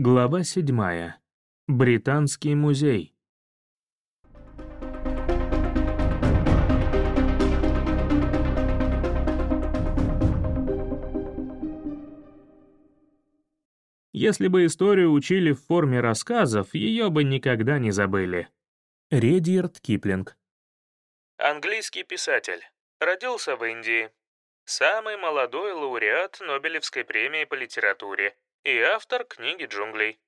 Глава 7. Британский музей. Если бы историю учили в форме рассказов, ее бы никогда не забыли. Редьярд Киплинг. Английский писатель. Родился в Индии. Самый молодой лауреат Нобелевской премии по литературе и автор книги джунглей.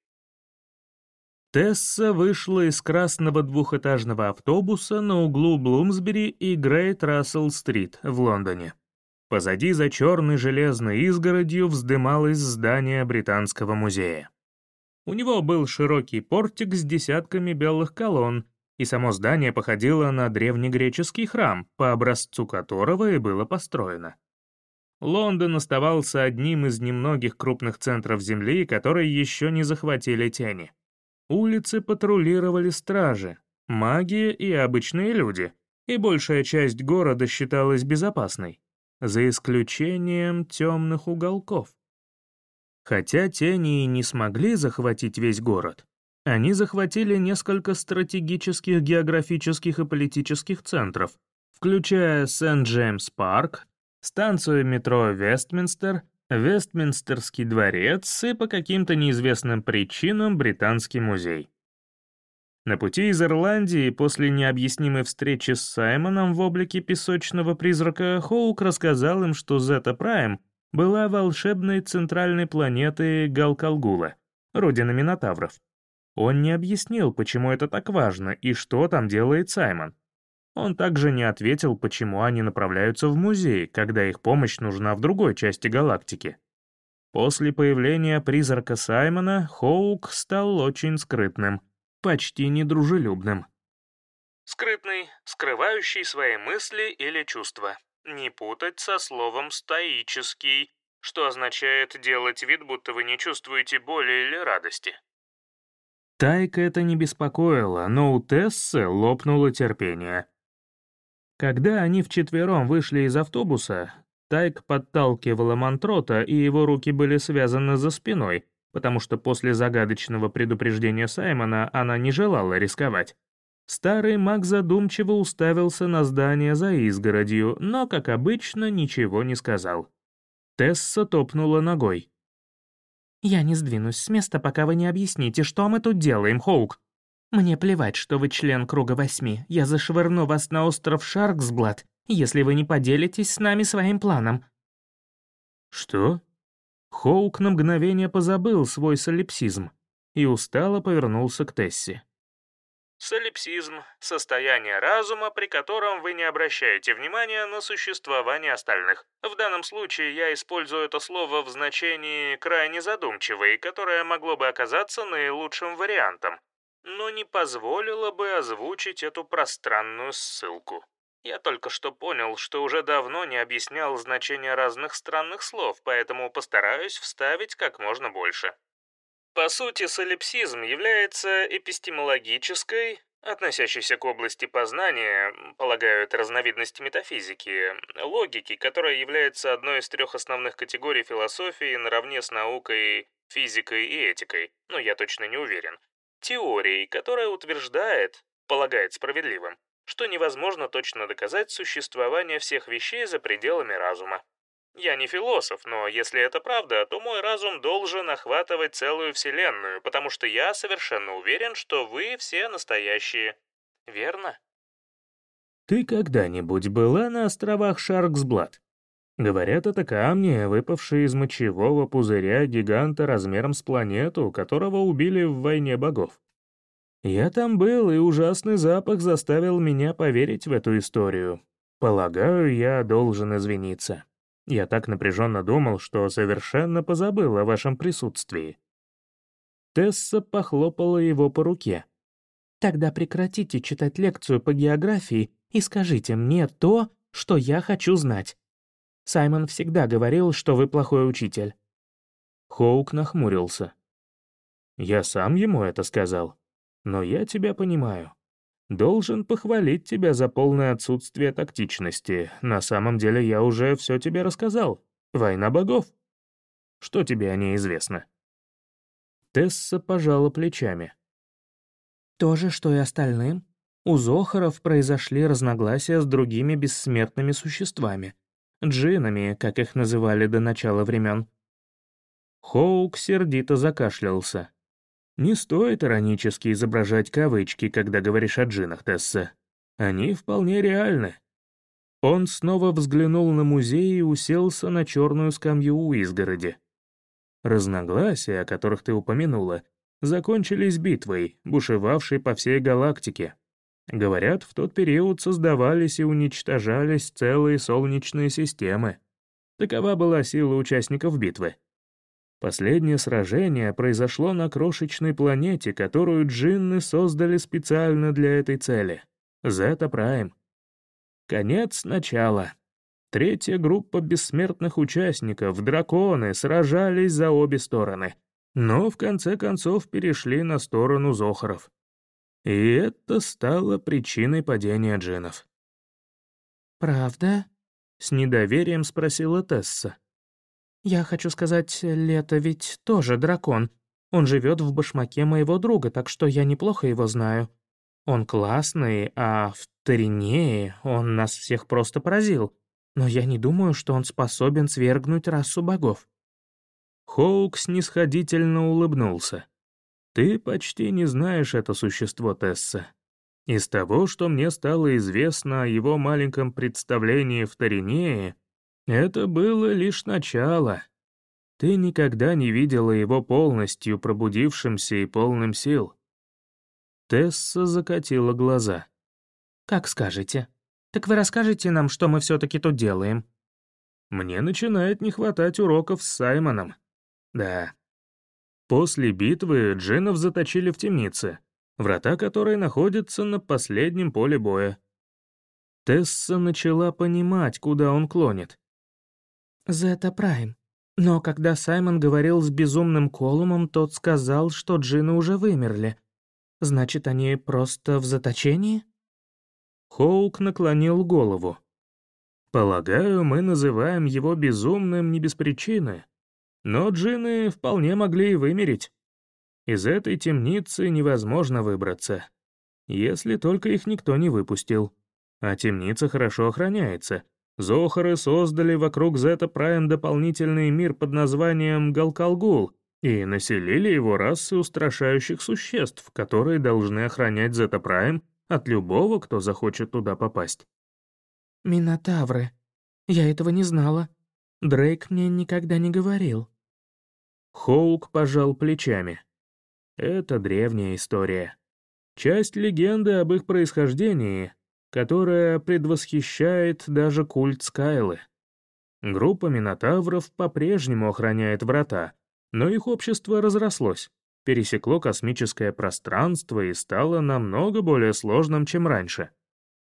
Тесса вышла из красного двухэтажного автобуса на углу Блумсбери и Грейт Рассел-стрит в Лондоне. Позади за черной железной изгородью вздымалось здание Британского музея. У него был широкий портик с десятками белых колонн, и само здание походило на древнегреческий храм, по образцу которого и было построено. Лондон оставался одним из немногих крупных центров Земли, которые еще не захватили тени. Улицы патрулировали стражи, магия и обычные люди, и большая часть города считалась безопасной, за исключением темных уголков. Хотя тени и не смогли захватить весь город, они захватили несколько стратегических географических и политических центров, включая Сент-Джеймс-парк, станцию метро Вестминстер, Вестминстерский дворец и по каким-то неизвестным причинам Британский музей. На пути из Ирландии после необъяснимой встречи с Саймоном в облике песочного призрака Хоук рассказал им, что Зета Прайм была волшебной центральной планетой Галкалгула, родины Минотавров. Он не объяснил, почему это так важно и что там делает Саймон. Он также не ответил, почему они направляются в музей, когда их помощь нужна в другой части галактики. После появления призрака Саймона Хоук стал очень скрытным, почти недружелюбным. Скрытный, скрывающий свои мысли или чувства. Не путать со словом «стоический», что означает делать вид, будто вы не чувствуете боли или радости. Тайка это не беспокоило, но у Тессы лопнуло терпение. Когда они вчетвером вышли из автобуса, Тайк подталкивала Мантрота, и его руки были связаны за спиной, потому что после загадочного предупреждения Саймона она не желала рисковать. Старый маг задумчиво уставился на здание за изгородью, но, как обычно, ничего не сказал. Тесса топнула ногой. «Я не сдвинусь с места, пока вы не объясните, что мы тут делаем, Хоук. Мне плевать, что вы член Круга Восьми. Я зашвырну вас на остров Шарксблад, если вы не поделитесь с нами своим планом». «Что?» Хоук на мгновение позабыл свой солипсизм и устало повернулся к Тесси. Солипсизм — состояние разума, при котором вы не обращаете внимания на существование остальных. В данном случае я использую это слово в значении «крайне задумчивый», которое могло бы оказаться наилучшим вариантом но не позволила бы озвучить эту пространную ссылку. Я только что понял, что уже давно не объяснял значение разных странных слов, поэтому постараюсь вставить как можно больше. По сути, солипсизм является эпистемологической, относящейся к области познания, полагают разновидности метафизики, логики, которая является одной из трех основных категорий философии наравне с наукой, физикой и этикой, но я точно не уверен теорией, которая утверждает, полагает справедливым, что невозможно точно доказать существование всех вещей за пределами разума. Я не философ, но если это правда, то мой разум должен охватывать целую вселенную, потому что я совершенно уверен, что вы все настоящие. Верно? Ты когда-нибудь была на островах Шарксблад? Говорят, это камни, выпавшие из мочевого пузыря гиганта размером с планету, которого убили в войне богов. Я там был, и ужасный запах заставил меня поверить в эту историю. Полагаю, я должен извиниться. Я так напряженно думал, что совершенно позабыл о вашем присутствии. Тесса похлопала его по руке. «Тогда прекратите читать лекцию по географии и скажите мне то, что я хочу знать. Саймон всегда говорил, что вы плохой учитель». Хоук нахмурился. «Я сам ему это сказал. Но я тебя понимаю. Должен похвалить тебя за полное отсутствие тактичности. На самом деле я уже все тебе рассказал. Война богов. Что тебе о ней известно?» Тесса пожала плечами. То же, что и остальным. У Зохаров произошли разногласия с другими бессмертными существами. Джинами, как их называли до начала времен. Хоук сердито закашлялся. «Не стоит иронически изображать кавычки, когда говоришь о джинах, Тесса. Они вполне реальны». Он снова взглянул на музей и уселся на черную скамью у изгороди. Разногласия, о которых ты упомянула, закончились битвой, бушевавшей по всей галактике. Говорят, в тот период создавались и уничтожались целые солнечные системы. Такова была сила участников битвы. Последнее сражение произошло на крошечной планете, которую джинны создали специально для этой цели — Зета Прайм. Конец начала. Третья группа бессмертных участников, драконы, сражались за обе стороны, но в конце концов перешли на сторону Зохаров. И это стало причиной падения джинов. «Правда?» — с недоверием спросила Тесса. «Я хочу сказать, Лето ведь тоже дракон. Он живет в башмаке моего друга, так что я неплохо его знаю. Он классный, а в Таринее он нас всех просто поразил. Но я не думаю, что он способен свергнуть расу богов». Хоук снисходительно улыбнулся. «Ты почти не знаешь это существо, Тесса. Из того, что мне стало известно о его маленьком представлении в Таринее, это было лишь начало. Ты никогда не видела его полностью пробудившимся и полным сил. Тесса закатила глаза. «Как скажете. Так вы расскажете нам, что мы все-таки тут делаем?» «Мне начинает не хватать уроков с Саймоном. Да. После битвы джинов заточили в темнице, врата которой находятся на последнем поле боя. Тесса начала понимать, куда он клонит. Зета Прайм. Но когда Саймон говорил с безумным Колумом, тот сказал, что джины уже вымерли. Значит, они просто в заточении? Хоук наклонил голову. Полагаю, мы называем его безумным не без причины. Но джины вполне могли и вымереть. Из этой темницы невозможно выбраться. Если только их никто не выпустил. А темница хорошо охраняется, Зохары создали вокруг Зета Прайм дополнительный мир под названием Галкалгул и населили его расы устрашающих существ, которые должны охранять Зета Прайм от любого, кто захочет туда попасть. «Минотавры. Я этого не знала. Дрейк мне никогда не говорил». Хоук пожал плечами. Это древняя история. Часть легенды об их происхождении которая предвосхищает даже культ Скайлы. Группа Минотавров по-прежнему охраняет врата, но их общество разрослось, пересекло космическое пространство и стало намного более сложным, чем раньше.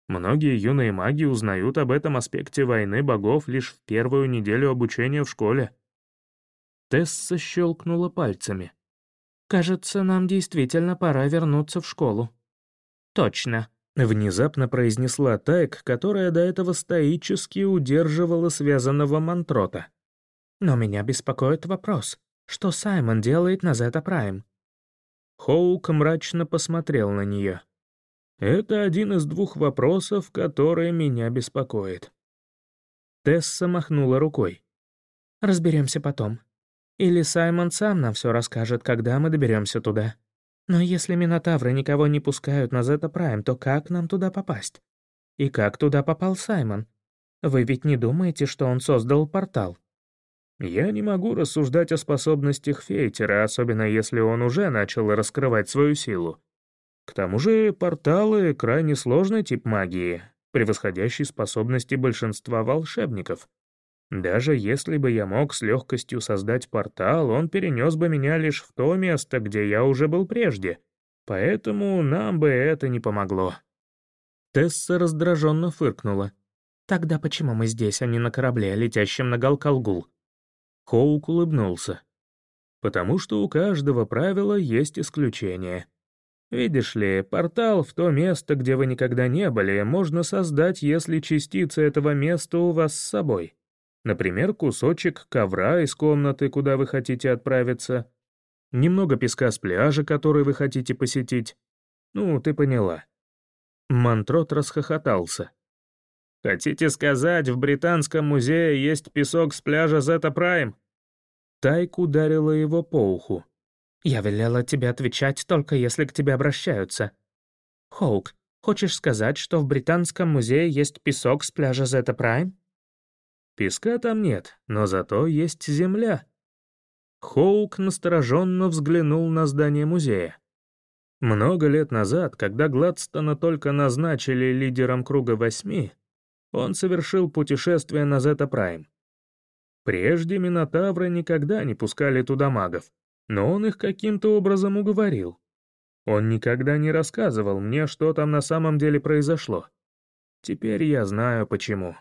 Многие юные маги узнают об этом аспекте войны богов лишь в первую неделю обучения в школе. Тесса щелкнула пальцами. «Кажется, нам действительно пора вернуться в школу». «Точно», Внезапно произнесла Тайк, которая до этого стоически удерживала связанного мантрота. «Но меня беспокоит вопрос, что Саймон делает на Зета Прайм?» Хоук мрачно посмотрел на нее. «Это один из двух вопросов, которые меня беспокоит». Тесса махнула рукой. «Разберемся потом. Или Саймон сам нам все расскажет, когда мы доберемся туда». Но если Минотавры никого не пускают на Зета Прайм, то как нам туда попасть? И как туда попал Саймон? Вы ведь не думаете, что он создал портал? Я не могу рассуждать о способностях Фейтера, особенно если он уже начал раскрывать свою силу. К тому же порталы — крайне сложный тип магии, превосходящий способности большинства волшебников — даже если бы я мог с легкостью создать портал, он перенес бы меня лишь в то место, где я уже был прежде. Поэтому нам бы это не помогло». Тесса раздраженно фыркнула. «Тогда почему мы здесь, а не на корабле, летящем на Галкалгул?» Хоук улыбнулся. «Потому что у каждого правила есть исключение. Видишь ли, портал в то место, где вы никогда не были, можно создать, если частица этого места у вас с собой. Например, кусочек ковра из комнаты, куда вы хотите отправиться. Немного песка с пляжа, который вы хотите посетить. Ну, ты поняла. Мантрот расхохотался. «Хотите сказать, в Британском музее есть песок с пляжа Зета Прайм?» Тайк ударила его по уху. «Я велела тебе отвечать только если к тебе обращаются. Хоук, хочешь сказать, что в Британском музее есть песок с пляжа Зета Прайм?» «Песка там нет, но зато есть земля». Хоук настороженно взглянул на здание музея. Много лет назад, когда Гладстона только назначили лидером Круга Восьми, он совершил путешествие на Зета Прайм. Прежде Минотавры никогда не пускали туда магов, но он их каким-то образом уговорил. Он никогда не рассказывал мне, что там на самом деле произошло. Теперь я знаю почему.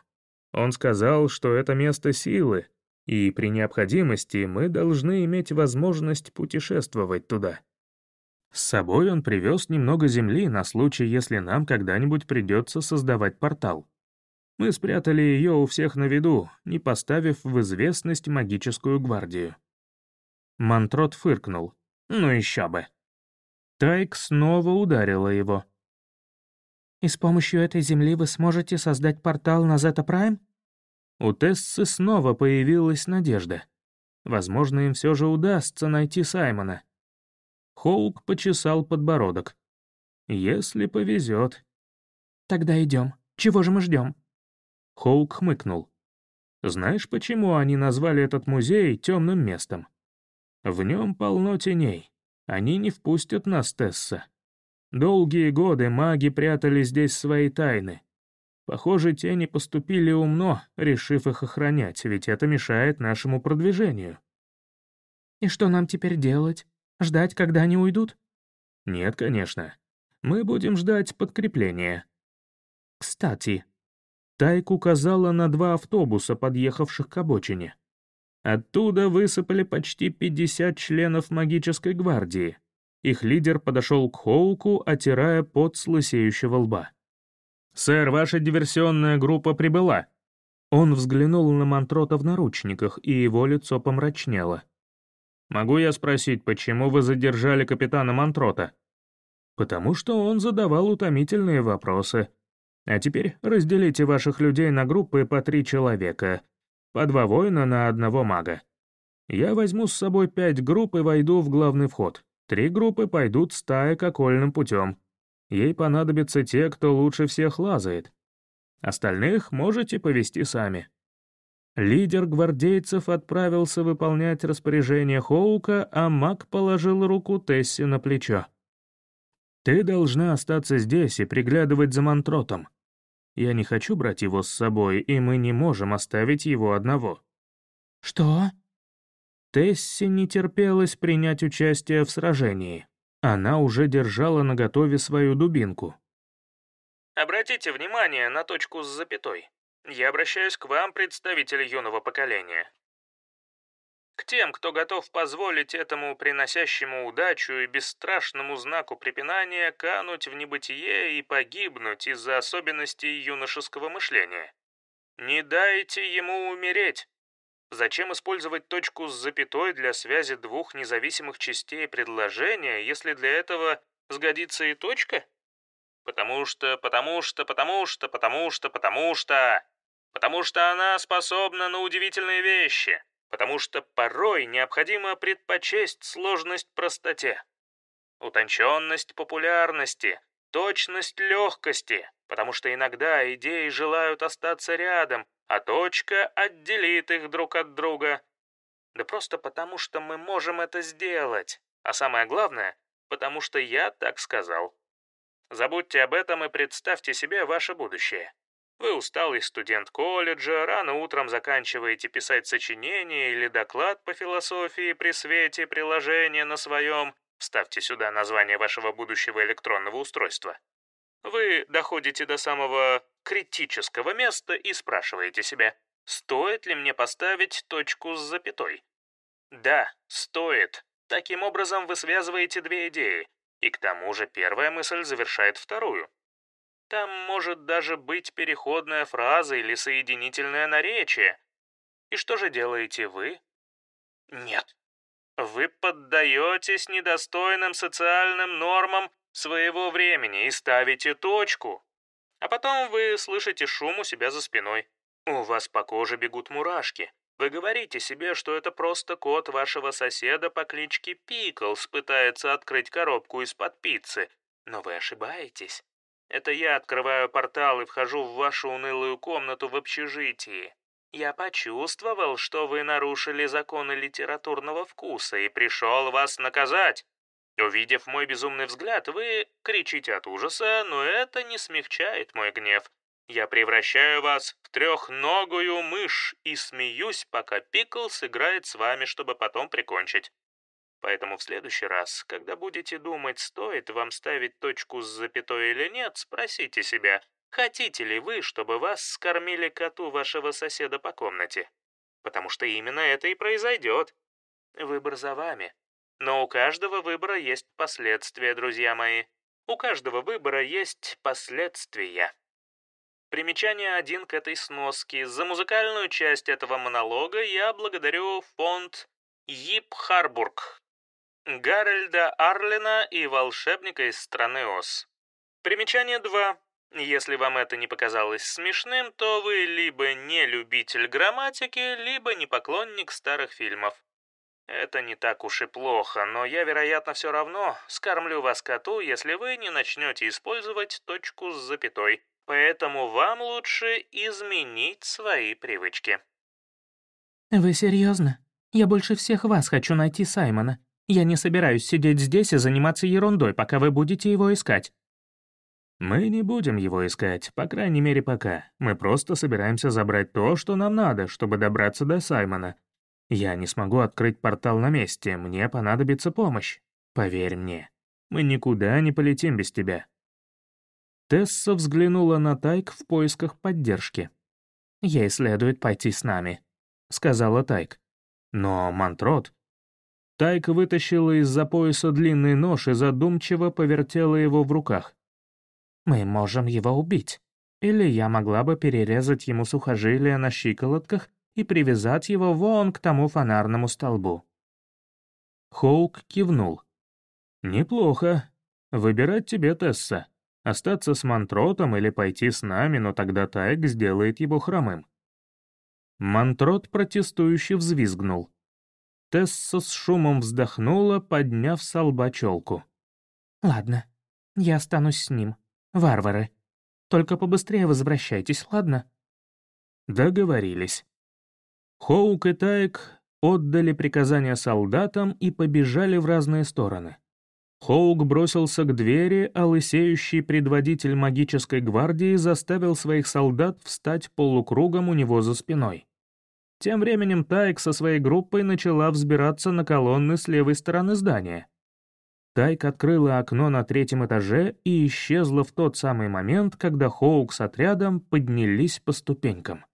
Он сказал, что это место силы, и при необходимости мы должны иметь возможность путешествовать туда. С собой он привез немного земли на случай, если нам когда-нибудь придется создавать портал. Мы спрятали ее у всех на виду, не поставив в известность магическую гвардию. Мантрот фыркнул. Ну еще бы. Тайк снова ударила его. «И с помощью этой земли вы сможете создать портал на Зета Прайм?» У Тессы снова появилась надежда. Возможно, им все же удастся найти Саймона. Хоук почесал подбородок. «Если повезет». «Тогда идем. Чего же мы ждем?» Хоук хмыкнул. «Знаешь, почему они назвали этот музей темным местом? В нем полно теней. Они не впустят нас, Тесса. Долгие годы маги прятали здесь свои тайны. Похоже, тени поступили умно, решив их охранять, ведь это мешает нашему продвижению». «И что нам теперь делать?» Ждать, когда они уйдут? Нет, конечно. Мы будем ждать подкрепления. Кстати, Тайк указала на два автобуса, подъехавших к обочине. Оттуда высыпали почти 50 членов магической гвардии. Их лидер подошел к Хоуку, отирая пот с лысеющего лба. «Сэр, ваша диверсионная группа прибыла». Он взглянул на Мантрота в наручниках, и его лицо помрачнело. Могу я спросить, почему вы задержали капитана Мантрота? Потому что он задавал утомительные вопросы. А теперь разделите ваших людей на группы по три человека. По два воина на одного мага. Я возьму с собой пять групп и войду в главный вход. Три группы пойдут стая окольным путем. Ей понадобятся те, кто лучше всех лазает. Остальных можете повести сами. Лидер гвардейцев отправился выполнять распоряжение Хоука, а маг положил руку Тесси на плечо. «Ты должна остаться здесь и приглядывать за Мантротом. Я не хочу брать его с собой, и мы не можем оставить его одного». «Что?» Тесси не терпелось принять участие в сражении. Она уже держала наготове свою дубинку. «Обратите внимание на точку с запятой. Я обращаюсь к вам, представители юного поколения. К тем, кто готов позволить этому приносящему удачу и бесстрашному знаку препинания кануть в небытие и погибнуть из-за особенностей юношеского мышления. Не дайте ему умереть. Зачем использовать точку с запятой для связи двух независимых частей предложения, если для этого сгодится и точка? Потому что, потому что, потому что, потому что, потому что... Потому что она способна на удивительные вещи. Потому что порой необходимо предпочесть сложность простоте. Утонченность популярности, точность легкости, потому что иногда идеи желают остаться рядом, а точка отделит их друг от друга. Да просто потому, что мы можем это сделать. А самое главное, потому что я так сказал. Забудьте об этом и представьте себе ваше будущее. Вы усталый студент колледжа, рано утром заканчиваете писать сочинение или доклад по философии при свете приложения на своем, вставьте сюда название вашего будущего электронного устройства. Вы доходите до самого критического места и спрашиваете себя, стоит ли мне поставить точку с запятой? Да, стоит. Таким образом вы связываете две идеи, и к тому же первая мысль завершает вторую. Там может даже быть переходная фраза или соединительное наречие. И что же делаете вы? Нет. Вы поддаетесь недостойным социальным нормам своего времени и ставите точку. А потом вы слышите шум у себя за спиной. У вас по коже бегут мурашки. Вы говорите себе, что это просто кот вашего соседа по кличке Пиклс пытается открыть коробку из-под пиццы. Но вы ошибаетесь. Это я открываю портал и вхожу в вашу унылую комнату в общежитии. Я почувствовал, что вы нарушили законы литературного вкуса и пришел вас наказать. Увидев мой безумный взгляд, вы кричите от ужаса, но это не смягчает мой гнев. Я превращаю вас в трехногую мышь и смеюсь, пока Пиклс играет с вами, чтобы потом прикончить. Поэтому в следующий раз, когда будете думать, стоит вам ставить точку с запятой или нет, спросите себя, Хотите ли вы, чтобы вас скормили коту вашего соседа по комнате? Потому что именно это и произойдет. Выбор за вами. Но у каждого выбора есть последствия, друзья мои. У каждого выбора есть последствия. Примечание один к этой сноске. За музыкальную часть этого монолога я благодарю фонд Йип Харбург, Гарольда Арлина и волшебника из страны Оз. Примечание 2. Если вам это не показалось смешным, то вы либо не любитель грамматики, либо не поклонник старых фильмов. Это не так уж и плохо, но я, вероятно, все равно скормлю вас коту, если вы не начнете использовать точку с запятой. Поэтому вам лучше изменить свои привычки. Вы серьезно? Я больше всех вас хочу найти Саймона. Я не собираюсь сидеть здесь и заниматься ерундой, пока вы будете его искать. Мы не будем его искать, по крайней мере пока. Мы просто собираемся забрать то, что нам надо, чтобы добраться до Саймона. Я не смогу открыть портал на месте, мне понадобится помощь. Поверь мне, мы никуда не полетим без тебя». Тесса взглянула на Тайк в поисках поддержки. «Ей следует пойти с нами», — сказала Тайк. «Но Мантрот...» Тайк вытащила из-за пояса длинный нож и задумчиво повертела его в руках. Мы можем его убить. Или я могла бы перерезать ему сухожилия на щиколотках и привязать его вон к тому фонарному столбу». Хоук кивнул. «Неплохо. Выбирать тебе, Тесса. Остаться с Мантротом или пойти с нами, но тогда Тайк сделает его хромым». Мантрот протестующе взвизгнул. Тесса с шумом вздохнула, подняв с лба челку. «Ладно, я останусь с ним. Варвары. Только побыстрее возвращайтесь, ладно?» Договорились. Хоук и Тайк отдали приказания солдатам и побежали в разные стороны. Хоук бросился к двери, а лысеющий предводитель магической гвардии заставил своих солдат встать полукругом у него за спиной. Тем временем Тайк со своей группой начала взбираться на колонны с левой стороны здания. Тайк открыла окно на третьем этаже и исчезла в тот самый момент, когда Хоук с отрядом поднялись по ступенькам.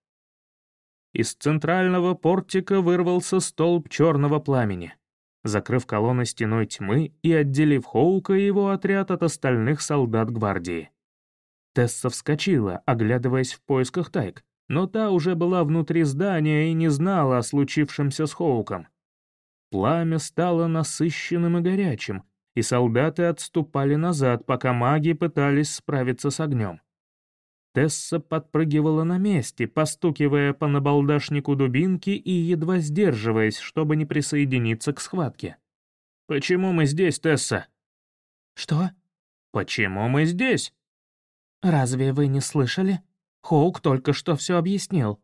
Из центрального портика вырвался столб черного пламени, закрыв колонны стеной тьмы и отделив Хоука и его отряд от остальных солдат гвардии. Тесса вскочила, оглядываясь в поисках Тайк, но та уже была внутри здания и не знала о случившемся с Хоуком. Пламя стало насыщенным и горячим, и солдаты отступали назад, пока маги пытались справиться с огнем. Тесса подпрыгивала на месте, постукивая по набалдашнику дубинки и едва сдерживаясь, чтобы не присоединиться к схватке. «Почему мы здесь, Тесса?» «Что?» «Почему мы здесь?» «Разве вы не слышали? Хоук только что все объяснил».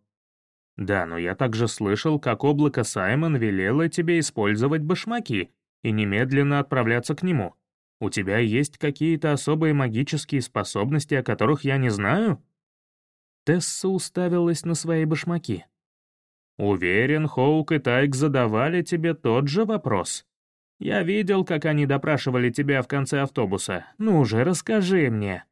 «Да, но я также слышал, как облако Саймон велело тебе использовать башмаки, и немедленно отправляться к нему. У тебя есть какие-то особые магические способности, о которых я не знаю?» Тесса уставилась на свои башмаки. «Уверен, Хоук и Тайк задавали тебе тот же вопрос. Я видел, как они допрашивали тебя в конце автобуса. Ну уже расскажи мне».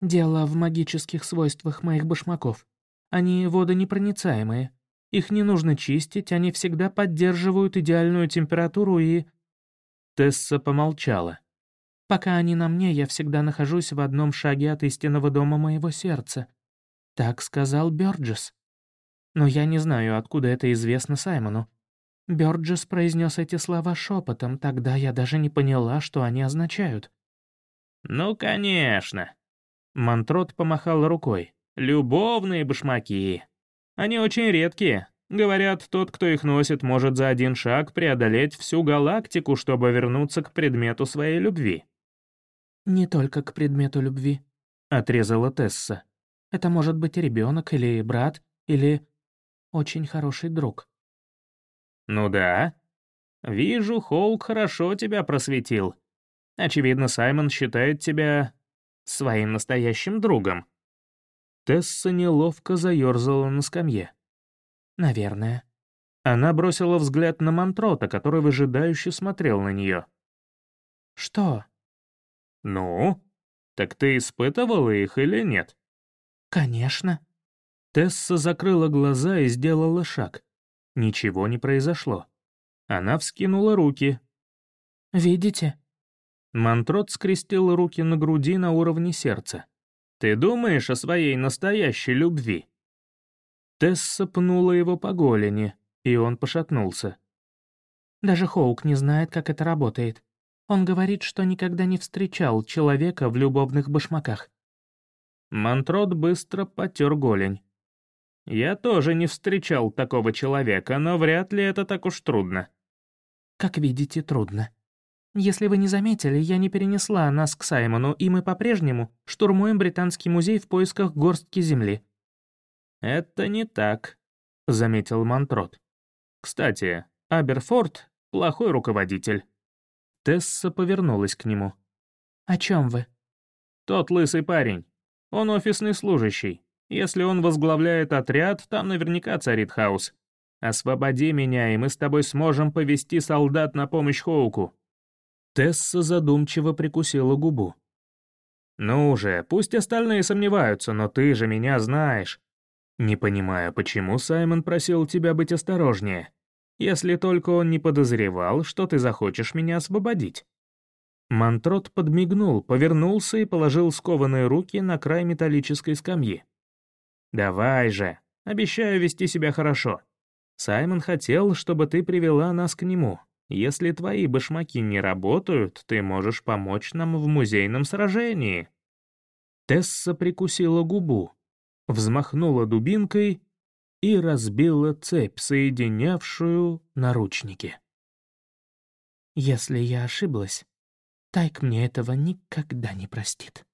«Дело в магических свойствах моих башмаков. Они водонепроницаемые. Их не нужно чистить, они всегда поддерживают идеальную температуру и...» Тесса помолчала. «Пока они на мне, я всегда нахожусь в одном шаге от истинного дома моего сердца. Так сказал Бёрджес. Но я не знаю, откуда это известно Саймону. Бёрджес произнес эти слова шепотом, тогда я даже не поняла, что они означают. «Ну, конечно!» Мантрот помахал рукой. «Любовные башмаки. Они очень редкие. Говорят, тот, кто их носит, может за один шаг преодолеть всю галактику, чтобы вернуться к предмету своей любви». «Не только к предмету любви», — отрезала Тесса. «Это может быть ребенок или брат, или очень хороший друг». «Ну да. Вижу, Хоук хорошо тебя просветил. Очевидно, Саймон считает тебя своим настоящим другом». Тесса неловко заёрзала на скамье. «Наверное». Она бросила взгляд на Мантрота, который выжидающе смотрел на нее. «Что?» «Ну? Так ты испытывала их или нет?» «Конечно». Тесса закрыла глаза и сделала шаг. Ничего не произошло. Она вскинула руки. «Видите?» Мантрот скрестил руки на груди на уровне сердца. «Ты думаешь о своей настоящей любви?» Тесса пнула его по голени, и он пошатнулся. «Даже Хоук не знает, как это работает. Он говорит, что никогда не встречал человека в любовных башмаках». Мантрот быстро потер голень. Я тоже не встречал такого человека, но вряд ли это так уж трудно. Как видите, трудно. Если вы не заметили, я не перенесла нас к Саймону, и мы по-прежнему штурмуем Британский музей в поисках горстки земли. Это не так, заметил Монтрот. Кстати, Аберфорд — плохой руководитель. Тесса повернулась к нему. «О чем вы?» «Тот лысый парень. Он офисный служащий. Если он возглавляет отряд, там наверняка царит хаос. Освободи меня, и мы с тобой сможем повести солдат на помощь Хоуку». Тесса задумчиво прикусила губу. «Ну же, пусть остальные сомневаются, но ты же меня знаешь. Не понимаю, почему Саймон просил тебя быть осторожнее, если только он не подозревал, что ты захочешь меня освободить». Мантрот подмигнул, повернулся и положил скованные руки на край металлической скамьи. «Давай же, обещаю вести себя хорошо. Саймон хотел, чтобы ты привела нас к нему. Если твои башмаки не работают, ты можешь помочь нам в музейном сражении». Тесса прикусила губу, взмахнула дубинкой и разбила цепь, соединявшую наручники. «Если я ошиблась, Тайк мне этого никогда не простит».